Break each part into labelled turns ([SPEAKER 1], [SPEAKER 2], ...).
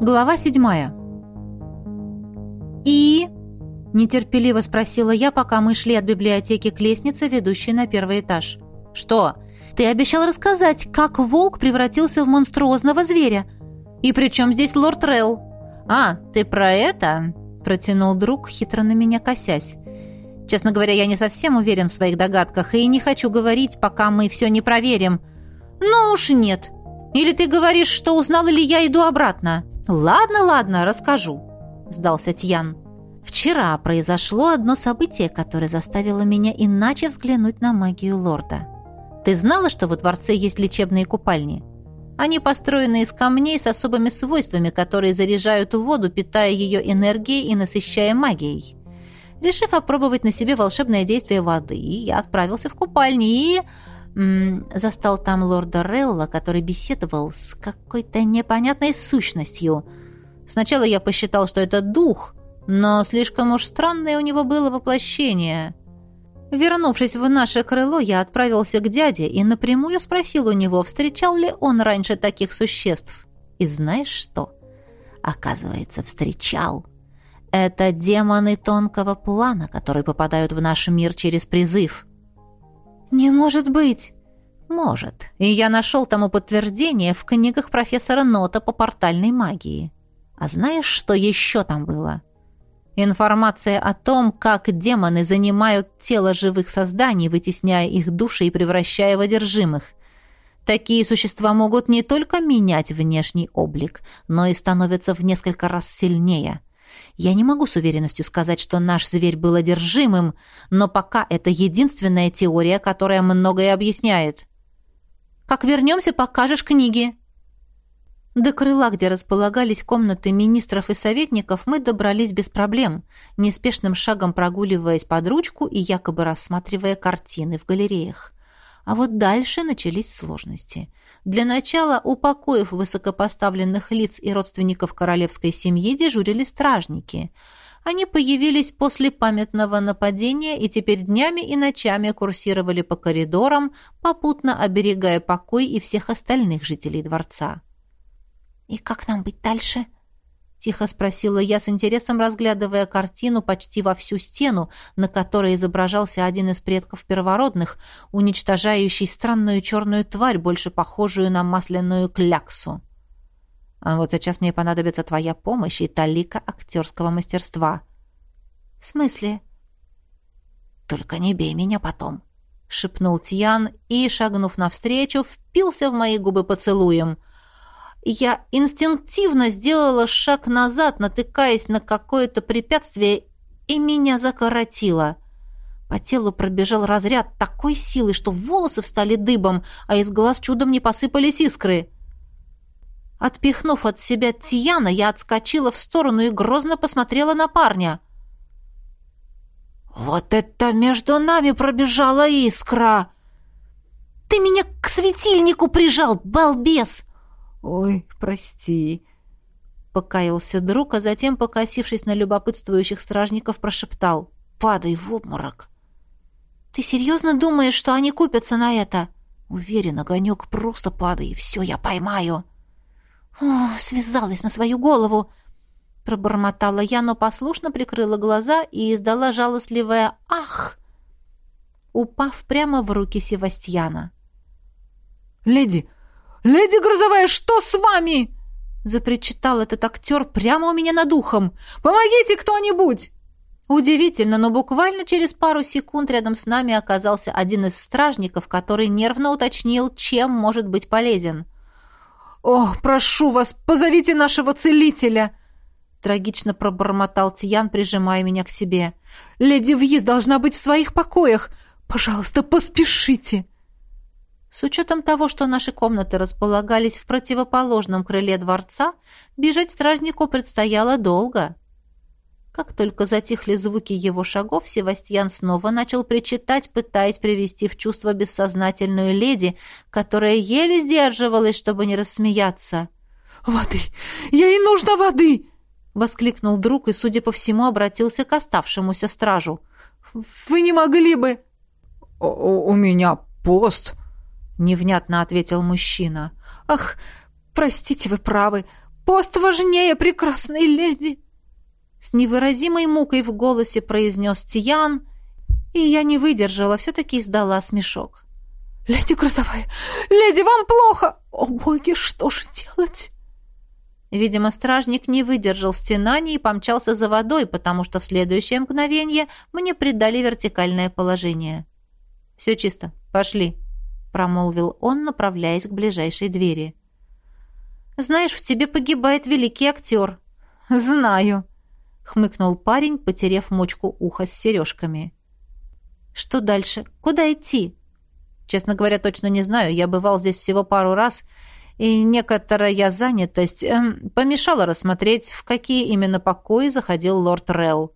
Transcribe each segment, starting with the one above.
[SPEAKER 1] Глава седьмая. «И?» – нетерпеливо спросила я, пока мы шли от библиотеки к лестнице, ведущей на первый этаж. «Что? Ты обещал рассказать, как волк превратился в монструозного зверя. И при чем здесь лорд Релл?» «А, ты про это?» – протянул друг, хитро на меня косясь. «Честно говоря, я не совсем уверен в своих догадках и не хочу говорить, пока мы все не проверим». «Ну уж нет. Или ты говоришь, что узнал, или я иду обратно?» «Ладно, ладно, расскажу», — сдался Тьян. «Вчера произошло одно событие, которое заставило меня иначе взглянуть на магию лорда. Ты знала, что во дворце есть лечебные купальни? Они построены из камней с особыми свойствами, которые заряжают воду, питая ее энергией и насыщая магией. Решив опробовать на себе волшебное действие воды, я отправился в купальни и застал там лорда Релла, который беседовал с какой-то непонятной сущностью. Сначала я посчитал, что это дух, но слишком уж странное у него было воплощение. Вернувшись в наше крыло, я отправился к дяде и напрямую спросил у него, встречал ли он раньше таких существ. И знаешь что? Оказывается, встречал. Это демоны тонкого плана, которые попадают в наш мир через призыв. «Не может быть!» «Может. И я нашел тому подтверждение в книгах профессора Нота по портальной магии. А знаешь, что еще там было?» Информация о том, как демоны занимают тело живых созданий, вытесняя их души и превращая в одержимых. Такие существа могут не только менять внешний облик, но и становятся в несколько раз сильнее – я не могу с уверенностью сказать, что наш зверь был одержимым, но пока это единственная теория, которая многое объясняет. Как вернемся, покажешь книги. До крыла, где располагались комнаты министров и советников, мы добрались без проблем, неспешным шагом прогуливаясь под ручку и якобы рассматривая картины в галереях. А вот дальше начались сложности. Для начала, упокоив высокопоставленных лиц и родственников королевской семьи, дежурили стражники. Они появились после памятного нападения и теперь днями и ночами курсировали по коридорам, попутно оберегая покой и всех остальных жителей дворца. «И как нам быть дальше?» Тихо спросила я с интересом, разглядывая картину почти во всю стену, на которой изображался один из предков первородных, уничтожающий странную черную тварь, больше похожую на масляную кляксу. А вот сейчас мне понадобится твоя помощь и талика актерского мастерства. В смысле? Только не бей меня потом, шепнул Тьян и, шагнув навстречу, впился в мои губы поцелуем — я инстинктивно сделала шаг назад, натыкаясь на какое-то препятствие, и меня закоротило. По телу пробежал разряд такой силы, что волосы встали дыбом, а из глаз чудом не посыпались искры. Отпихнув от себя Тияна, я отскочила в сторону и грозно посмотрела на парня. «Вот это между нами пробежала искра!» «Ты меня к светильнику прижал, балбес!»
[SPEAKER 2] «Ой, прости», — покаялся друг, а затем, покосившись на любопытствующих стражников, прошептал «Падай в обморок».
[SPEAKER 1] «Ты серьезно думаешь, что они купятся на это?»
[SPEAKER 2] «Уверен, огонек, просто падай, все, я поймаю».
[SPEAKER 1] «О, связалась на свою голову!» Пробормотала я, но послушно прикрыла глаза и издала жалостливое «Ах!» упав прямо в руки Севастьяна.
[SPEAKER 2] «Леди, «Леди Грозовая, что с вами?» запричитал этот актер прямо у меня над ухом. «Помогите кто-нибудь!»
[SPEAKER 1] Удивительно, но буквально через пару секунд рядом с нами оказался один из стражников, который нервно уточнил, чем может быть полезен.
[SPEAKER 2] «О, прошу вас, позовите нашего целителя!»
[SPEAKER 1] Трагично пробормотал Тиян, прижимая меня к себе.
[SPEAKER 2] «Леди Вьиз должна быть в своих покоях! Пожалуйста, поспешите!»
[SPEAKER 1] С учетом того, что наши комнаты располагались в противоположном крыле дворца, бежать стражнику предстояло долго. Как только затихли звуки его шагов, Севастьян снова начал причитать, пытаясь привести в чувство бессознательную леди, которая еле сдерживалась, чтобы не рассмеяться.
[SPEAKER 2] «Воды! Ей нужно воды!»
[SPEAKER 1] — воскликнул друг и, судя по всему, обратился к оставшемуся стражу.
[SPEAKER 2] «Вы не могли бы...» «У, у меня пост»,
[SPEAKER 1] невнятно ответил мужчина.
[SPEAKER 2] Ах, простите, вы правы. Пост важнее, прекрасной леди!»
[SPEAKER 1] С невыразимой мукой в голосе произнес Тиян, и я не выдержала, все-таки издала смешок.
[SPEAKER 2] «Леди Грозовая! Леди, вам плохо! О, боги, что же делать?»
[SPEAKER 1] Видимо, стражник не выдержал стенаний и помчался за водой, потому что в следующее мгновение мне придали вертикальное положение. «Все чисто. Пошли», — промолвил он, направляясь к ближайшей двери. Знаешь, в тебе погибает великий актер».
[SPEAKER 2] «Знаю», —
[SPEAKER 1] хмыкнул парень, потеряв мочку уха с сережками. «Что дальше? Куда идти?» «Честно говоря, точно не знаю. Я бывал здесь всего пару раз, и некоторая занятость эм, помешала рассмотреть, в какие именно покои заходил лорд Релл».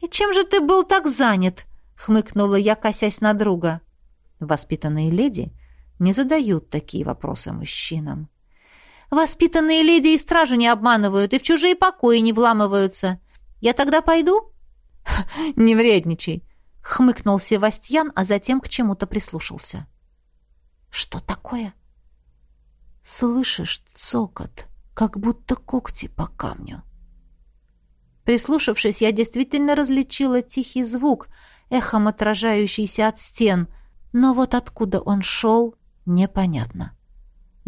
[SPEAKER 2] «И чем же ты был так занят?» — хмыкнула я, косясь на друга.
[SPEAKER 1] «Воспитанные леди не задают такие вопросы мужчинам».
[SPEAKER 2] Воспитанные леди и стражу не обманывают, и в чужие покои не вламываются. Я тогда пойду?»
[SPEAKER 1] «Не вредничай», — хмыкнул Севастьян, а затем к чему-то прислушался.
[SPEAKER 2] «Что такое?»
[SPEAKER 1] «Слышишь цокот, как будто когти по камню». Прислушавшись, я действительно различила тихий звук, эхом отражающийся от стен, но вот откуда он шел, непонятно.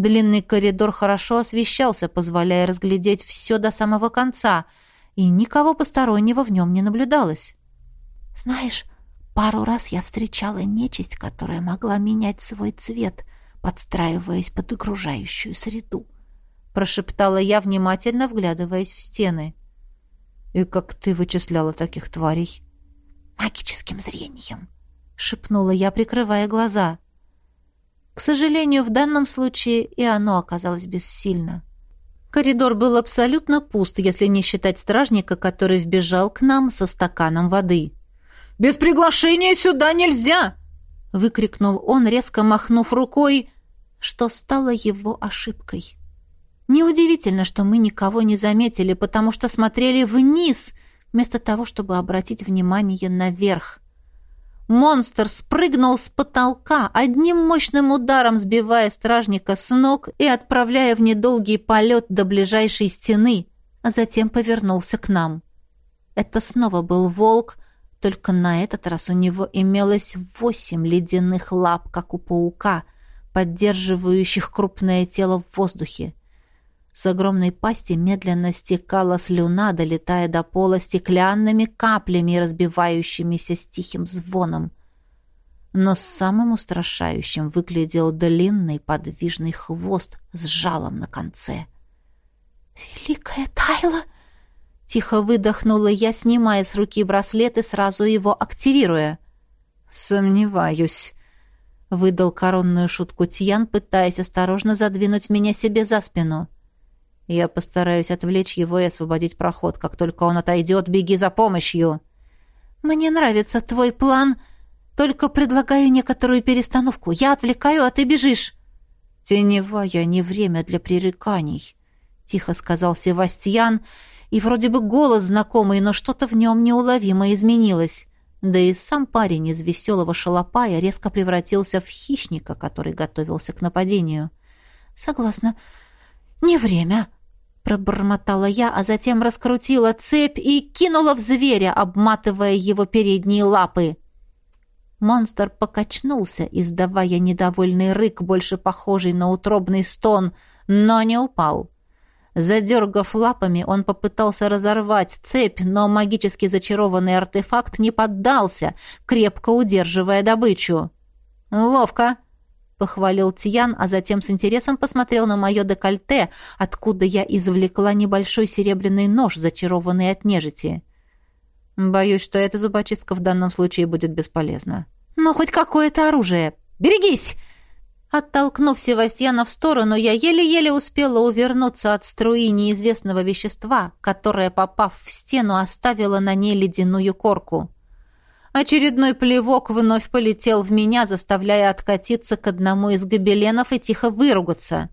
[SPEAKER 1] Длинный коридор хорошо освещался, позволяя разглядеть все до самого конца, и никого постороннего в нем не наблюдалось.
[SPEAKER 2] «Знаешь, пару раз я встречала нечисть, которая могла менять свой цвет, подстраиваясь под окружающую среду», —
[SPEAKER 1] прошептала я, внимательно вглядываясь в стены. «И как ты вычисляла таких тварей?»
[SPEAKER 2] «Магическим зрением», —
[SPEAKER 1] шепнула я, прикрывая глаза. — к сожалению, в данном случае и оно оказалось бессильно. Коридор был абсолютно пуст, если не считать стражника, который вбежал к нам со стаканом воды.
[SPEAKER 2] «Без приглашения сюда нельзя!»
[SPEAKER 1] — выкрикнул он, резко махнув рукой, что стало его ошибкой. Неудивительно, что мы никого не заметили, потому что смотрели вниз, вместо того, чтобы обратить внимание наверх. Монстр спрыгнул с потолка, одним мощным ударом сбивая стражника с ног и отправляя в недолгий полет до ближайшей стены, а затем повернулся к нам. Это снова был волк, только на этот раз у него имелось восемь ледяных лап, как у паука, поддерживающих крупное тело в воздухе. С огромной пасти медленно стекала слюна, долетая до пола стеклянными каплями, разбивающимися с тихим звоном. Но самым устрашающим выглядел длинный подвижный хвост с жалом на конце.
[SPEAKER 2] «Великая Тайла!»
[SPEAKER 1] Тихо выдохнула я, снимая с руки браслет и сразу его активируя. «Сомневаюсь», — выдал коронную шутку Тьян, пытаясь осторожно задвинуть меня себе за спину. — я постараюсь отвлечь его и освободить проход. Как только он отойдет, беги за помощью.
[SPEAKER 2] Мне нравится твой план. Только предлагаю некоторую перестановку. Я отвлекаю, а ты бежишь.
[SPEAKER 1] Теневая не время для пререканий, тихо сказал Севастьян, и вроде бы голос знакомый, но что-то в нем неуловимо изменилось. Да и сам парень из веселого шалопая резко превратился в хищника, который готовился к нападению.
[SPEAKER 2] «Согласна. Не время», Пробормотала я, а затем раскрутила цепь и кинула в зверя, обматывая его передние лапы. Монстр покачнулся, издавая недовольный рык, больше похожий на утробный стон, но не упал. Задергав лапами, он попытался разорвать цепь, но магически зачарованный артефакт не поддался, крепко удерживая добычу. «Ловко!» Похвалил Тиян, а затем с интересом посмотрел на мое декольте, откуда я извлекла небольшой серебряный нож, зачарованный от нежити. Боюсь, что эта зубочистка в данном случае будет бесполезна. Но хоть какое-то оружие. Берегись! Оттолкнув Севастьяна в сторону, я еле-еле успела увернуться от струи неизвестного вещества, которое, попав в стену, оставило на ней ледяную корку. Очередной плевок вновь полетел в меня, заставляя откатиться к одному из гобеленов и тихо выругаться.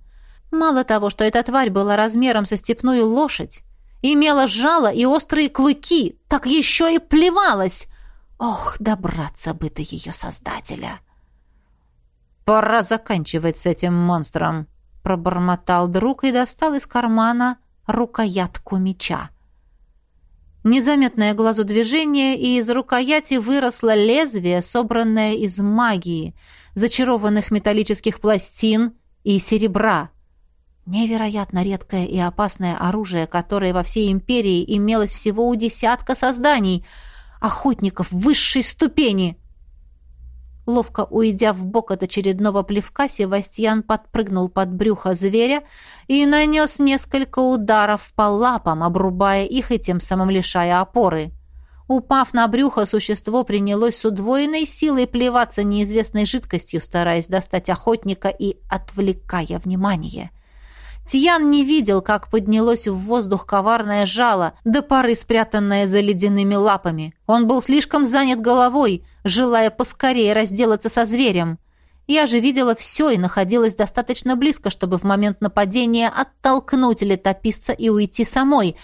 [SPEAKER 2] Мало того, что эта тварь была размером со степную лошадь, имела жало и острые клыки, так еще и плевалась. Ох, добраться бы до ее создателя! «Пора заканчивать с этим монстром», — пробормотал друг и достал из кармана рукоятку меча. Незаметное глазу движение, и из рукояти выросло лезвие, собранное из магии, зачарованных металлических пластин и серебра. Невероятно редкое и опасное оружие, которое во всей империи имелось всего у десятка созданий, охотников высшей ступени — Ловко уйдя в бок от очередного плевка, Севастьян подпрыгнул под брюхо зверя и нанес несколько ударов по лапам, обрубая их и тем самым лишая опоры. Упав на брюхо, существо принялось с удвоенной силой плеваться неизвестной жидкостью, стараясь достать охотника и отвлекая внимание. Тьян не видел, как поднялось в воздух коварное жало, до поры спрятанное за ледяными лапами. Он был слишком занят головой, желая поскорее разделаться со зверем. Я же видела все и находилась достаточно близко, чтобы в момент нападения оттолкнуть летописца и уйти самой.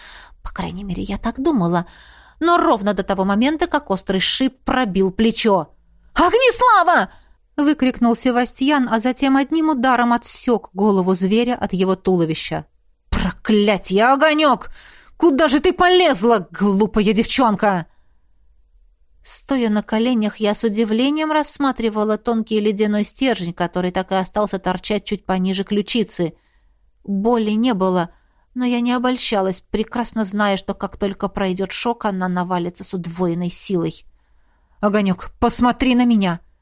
[SPEAKER 2] По крайней мере, я так думала. Но ровно до того момента, как острый шип пробил плечо. «Огнеслава!» — выкрикнул Севастьян, а затем одним ударом отсек голову зверя от его туловища. «Проклятье, огонек! Куда же ты полезла, глупая девчонка?» Стоя на коленях, я с удивлением рассматривала тонкий ледяной стержень, который так и остался торчать чуть пониже ключицы. Боли не было, но я не обольщалась, прекрасно зная, что как только пройдет шок, она навалится с удвоенной силой. «Огонек, посмотри на меня!» —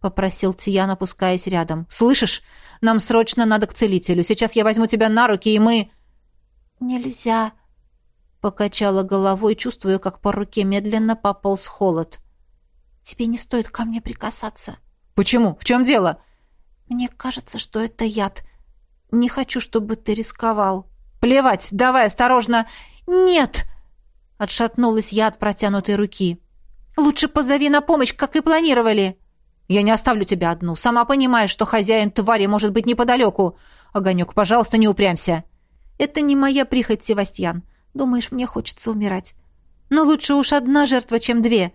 [SPEAKER 2] попросил Тиян, опускаясь рядом. «Слышишь? Нам срочно надо к целителю. Сейчас я возьму тебя на руки, и мы...» «Нельзя», — покачала головой, чувствуя, как по руке медленно пополз холод. «Тебе не стоит ко мне прикасаться». «Почему? В чем дело?» «Мне кажется, что это яд. Не хочу, чтобы ты рисковал». «Плевать! Давай, осторожно!» «Нет!» — отшатнулась я от протянутой руки. «Лучше позови на помощь, как и планировали!» Я не оставлю тебя одну. Сама понимаешь, что хозяин твари может быть неподалеку. Огонек, пожалуйста, не упрямься. Это не моя прихоть, Севастьян. Думаешь, мне хочется умирать? Но лучше уж одна жертва, чем две.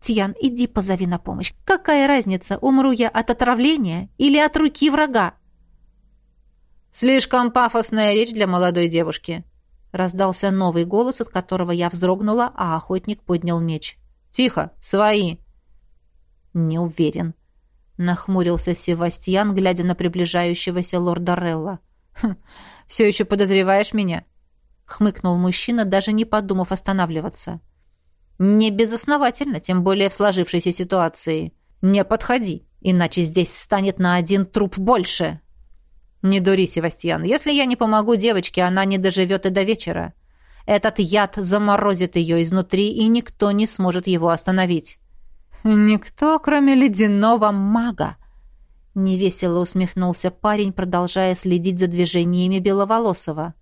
[SPEAKER 2] Тиян, иди позови на помощь. Какая разница, умру я от отравления или от руки врага? Слишком пафосная речь для молодой девушки. Раздался новый голос, от которого я вздрогнула, а охотник поднял меч. «Тихо! Свои!» «Не уверен», — нахмурился Севастьян, глядя на приближающегося лорда Релла. «Хм, «Все еще подозреваешь меня?» — хмыкнул мужчина, даже не подумав останавливаться. «Не безосновательно, тем более в сложившейся ситуации. Не подходи, иначе здесь станет на один труп больше». «Не дури, Севастьян. Если я не помогу девочке, она не доживет и до вечера. Этот яд заморозит ее изнутри, и никто не сможет его остановить». «Никто, кроме ледяного мага!» Невесело усмехнулся парень, продолжая следить за движениями Беловолосова.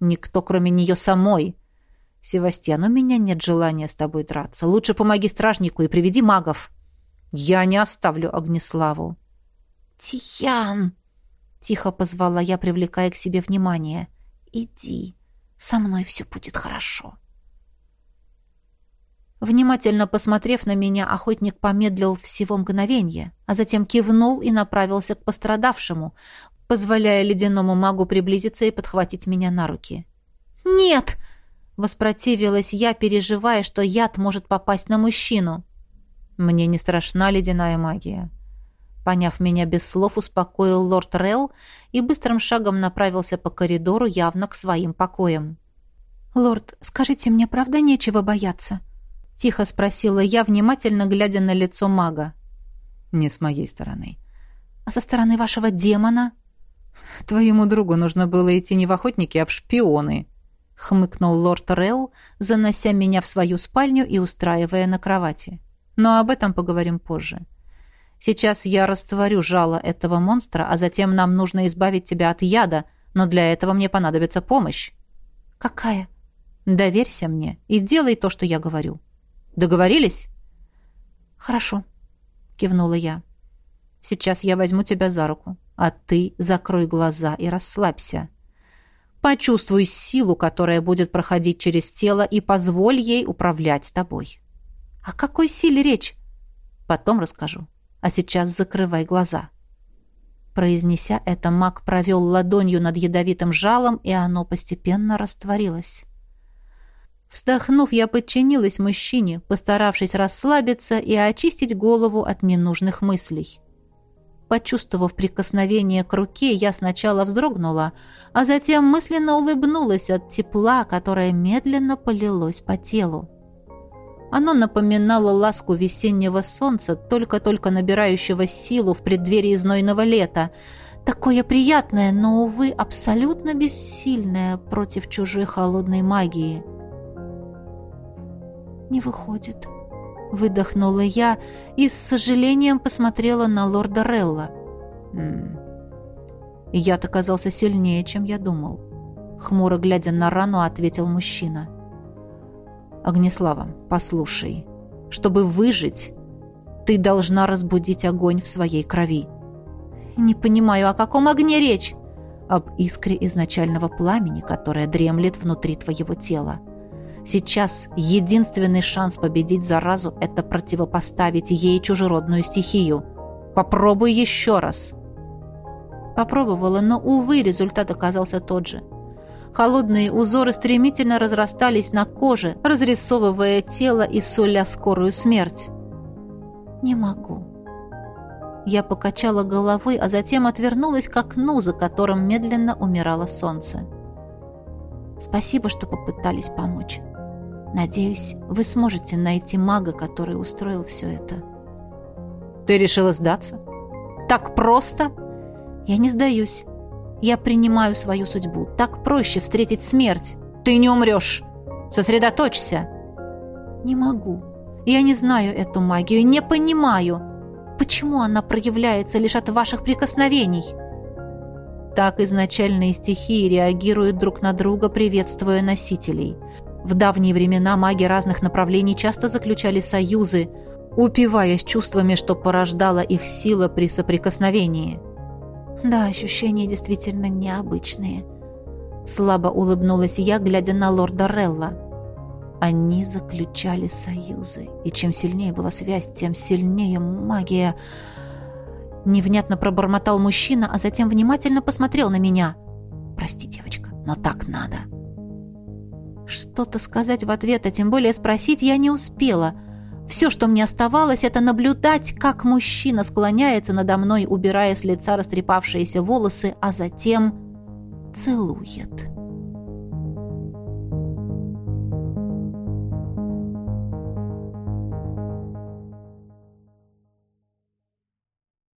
[SPEAKER 2] «Никто, кроме нее самой!» «Севастьян, у меня нет желания с тобой драться. Лучше помоги стражнику и приведи магов!» «Я не оставлю Огнеславу!» «Тиян!» — тихо позвала я, привлекая к себе внимание. «Иди, со мной все будет хорошо!» Внимательно посмотрев на меня, охотник помедлил всего мгновение, а затем кивнул и направился к пострадавшему, позволяя ледяному магу приблизиться и подхватить меня на руки. «Нет!» — воспротивилась я, переживая, что яд может попасть на мужчину. «Мне не страшна ледяная магия». Поняв меня без слов, успокоил лорд Релл и быстрым шагом направился по коридору явно к своим покоям. «Лорд, скажите, мне правда нечего бояться?» — тихо спросила я, внимательно глядя на лицо мага. «Не с моей стороны». «А со стороны вашего демона?» «Твоему другу нужно было идти не в охотники, а в шпионы», — хмыкнул лорд Релл, занося меня в свою спальню и устраивая на кровати. «Но об этом поговорим позже. Сейчас я растворю жало этого монстра, а затем нам нужно избавить тебя от яда, но для этого мне понадобится помощь». «Какая?» «Доверься мне и делай то, что я говорю». Договорились?» «Хорошо», — кивнула я. «Сейчас я возьму тебя за руку, а ты закрой глаза и расслабься. Почувствуй силу, которая будет проходить через тело, и позволь ей управлять тобой». «О какой силе речь?» «Потом расскажу. А сейчас закрывай глаза».
[SPEAKER 1] Произнеся это, маг провел ладонью над ядовитым жалом, и оно постепенно растворилось. Вздохнув, я подчинилась мужчине, постаравшись расслабиться и очистить голову от ненужных мыслей. Почувствовав прикосновение к руке, я сначала вздрогнула, а затем мысленно улыбнулась от тепла, которое медленно полилось по телу. Оно напоминало ласку весеннего солнца, только-только набирающего силу в преддверии знойного лета. Такое приятное, но, увы, абсолютно бессильное против чужой холодной магии. «Не выходит», Выдохнула я и с сожалением посмотрела на лорда Релла. «М яд оказался сильнее, чем я думал. Хмуро глядя на рану, ответил мужчина. «Огнеслава, послушай. Чтобы выжить, ты должна разбудить огонь в своей крови». «Не понимаю, о каком огне речь?» «Об искре изначального пламени, которое дремлет внутри твоего тела. Сейчас единственный шанс победить заразу – это противопоставить ей чужеродную стихию. Попробуй еще раз. Попробовала, но, увы, результат оказался тот же. Холодные узоры стремительно разрастались на коже, разрисовывая тело и суля скорую смерть. «Не могу». Я покачала головой, а затем отвернулась к окну, за которым медленно умирало солнце. «Спасибо, что попытались помочь. Надеюсь, вы сможете найти мага, который устроил все это. Ты решила сдаться? Так просто? Я не сдаюсь. Я принимаю свою судьбу. Так проще встретить смерть. Ты не умрешь. Сосредоточься. Не могу. Я не знаю эту магию, не понимаю. Почему она проявляется лишь от ваших прикосновений? Так изначальные стихии реагируют друг на друга, приветствуя носителей. В давние времена маги разных направлений часто заключали союзы, упиваясь чувствами, что порождала их сила при соприкосновении. Да, ощущения действительно необычные. Слабо улыбнулась я, глядя на лорда Релла. Они заключали союзы, и чем сильнее была связь, тем сильнее магия. Невнятно пробормотал мужчина, а затем внимательно посмотрел на меня. «Прости, девочка, но так надо». Что-то сказать в ответ, а тем более спросить я не успела. Все, что мне оставалось, это наблюдать, как мужчина склоняется надо мной, убирая с лица растрепавшиеся волосы, а затем целует.